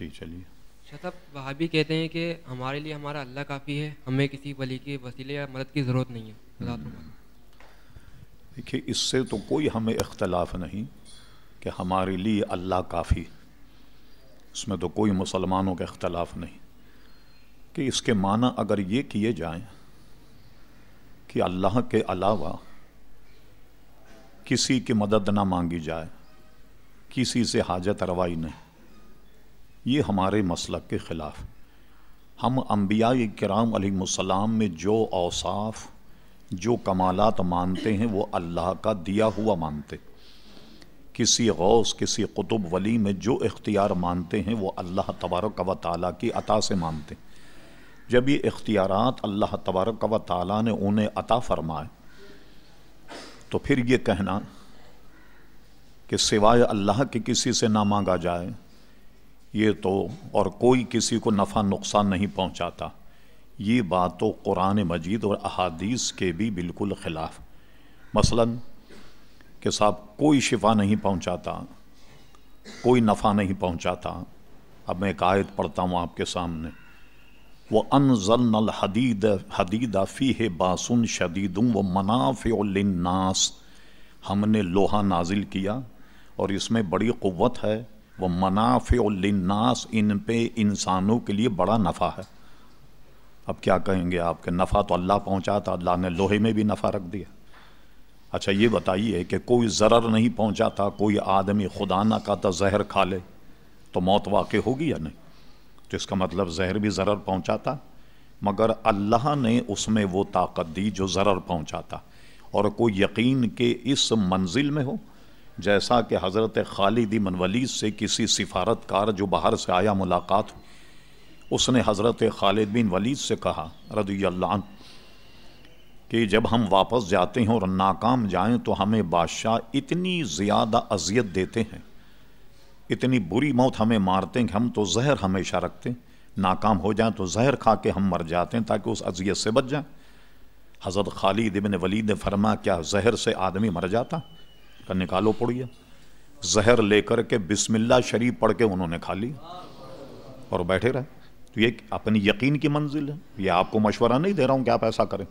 جی چلیے۔ شتب وہابی کہتے ہیں کہ ہمارے لیے ہمارا اللہ کافی ہے ہمیں کسی ولی کے وسیلے یا مدد کی ضرورت نہیں ہے۔ دیکھیے اس سے تو کوئی ہمیں اختلاف نہیں کہ ہمارے لیے اللہ کافی اس میں تو کوئی مسلمانوں کا اختلاف نہیں۔ کہ اس کے معنی اگر یہ کیے جائیں کہ اللہ کے علاوہ کسی کی مدد نہ مانگی جائے کسی سے حاجت روائی نہیں۔ یہ ہمارے مسلک کے خلاف۔ ہم انبیاء کرام علیہ السلام میں جو اوصاف، جو کمالات مانتے ہیں، وہ اللہ کا دیا ہوا مانتے۔ کسی غوث، کسی قطب ولی میں جو اختیار مانتے ہیں، وہ اللہ تبارک و تعالیٰ کی عطا سے مانتے۔ جب یہ اختیارات اللہ تبارک و تعالیٰ نے انہیں عطا فرمائے، تو پھر یہ کہنا کہ سوائے اللہ کے کسی سے نہ مانگا جائے یہ تو اور کوئی کسی کو نفع نقصان نہیں پہنچاتا۔ یہ بات تو قرآن مجید اور احادیث کے بھی بالکل خلاف۔ مثلا کہ صاحب کوئی شفا نہیں پہنچاتا، کوئی نفع نہیں پہنچاتا۔ اب میں ایک آیت پڑھتا ہوں آپ کے سامنے۔ وہ ان ضلع الحدید حدید فی ہے باسن شدید و منافع الناس ہم نے لوہا نازل کیا اور اس میں بڑی قوت ہے۔ وہ منافع الناس ان پہ انسانوں کے لیے بڑا نفع ہے۔ اب کیا کہیں گے آپ کے نفع تو اللہ پہنچاتا اللہ نے لوہے میں بھی نفع رکھ دیا۔ اچھا یہ بتائیے کہ کوئی ضرر نہیں پہنچاتا کوئی آدمی خدا نہ کا تو زہر کھا لے، تو موت واقع ہوگی یا نہیں؟ تو اس کا مطلب زہر بھی ضرر پہنچاتا مگر اللہ نے اس میں وہ طاقت دی جو ضرر پہنچاتا اور کوئی یقین کے اس منزل میں ہو؟ جیسا کہ حضرت خالد من ولید سے کسی سفارت کار جو باہر سے آیا ملاقات اس نے حضرت خالد بن ولید سے کہا، رضی اللہ عنہ، کہ جب ہم واپس جاتے ہیں اور ناکام جائیں تو ہمیں بادشاہ اتنی زیادہ اذیت دیتے ہیں، اتنی بری موت ہمیں مارتے ہیں کہ ہم تو زہر ہمیشہ رکھتے ہیں۔ ناکام ہو جائیں تو زہر کھا کے ہم مر جاتے ہیں تاکہ اس اذیت سے بچ جائیں۔ حضرت خالد ابن ولید نے فرما کیا زہر سے آدمی مر جاتا؟ کا نکالو پڑیے۔ زہر لے کر کے بسم اللہ شریف پڑھ کے انہوں نے کھا لی۔ اور بیٹھے رہے۔ تو یہ اپنی یقین کی منزل ہے۔ یہ آپ کو مشورہ نہیں دے رہا ہوں کہ آپ ایسا کریں۔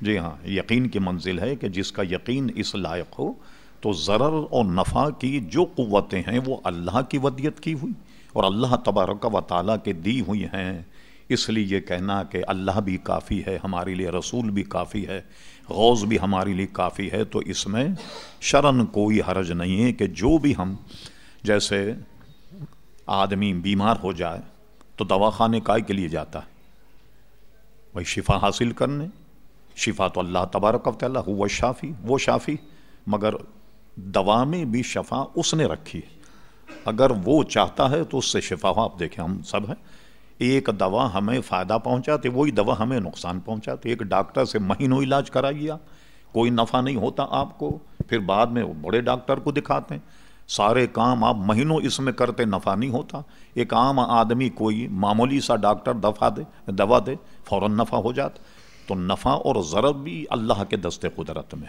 جی ہاں یقین کی منزل ہے کہ جس کا یقین اس لائق ہو، تو ضرر اور نفع کی جو قوتیں ہیں، وہ اللہ کی ودیت کی ہوئی اور اللہ تبارک و تعالیٰ کے دی ہوئی ہیں۔ اس لیے یہ کہنا کہ اللہ بھی کافی ہے، ہمارے لیے رسول بھی کافی ہے غوض بھی ہمارے لیے کافی ہے، تو اس میں شرن کوئی حرج نہیں ہے کہ جو بھی ہم جیسے آدمی بیمار ہو جائے تو دوا خانے کائے کے لیے جاتا ہے۔ وہی شفا حاصل کرنے، شفا تو اللہ تبارک و تعالیٰ، ہوا شافی، وہ شافی، مگر دوا میں بھی شفا اس نے رکھی ہے۔ اگر وہ چاہتا ہے تو اس سے شفا ہو آپ دیکھیں ہم سب ہیں ایک دوا ہمیں فائدہ پہنچاتے وہی دوا ہمیں نقصان پہنچاتے ایک ڈاکٹر سے مہینوں علاج کرائیے آپ کوئی نفع نہیں ہوتا آپ کو۔ پھر بعد میں بڑے ڈاکٹر کو دکھاتے ہیں۔ سارے کام آپ مہینوں اس میں کرتے، نفع نہیں ہوتا۔ ایک عام آدمی کوئی معمولی سا ڈاکٹر دفع دے، دوا دے، فوراً نفع ہو جاتا۔ تو نفع اور ضرب بھی اللہ کے دستے قدرت میں۔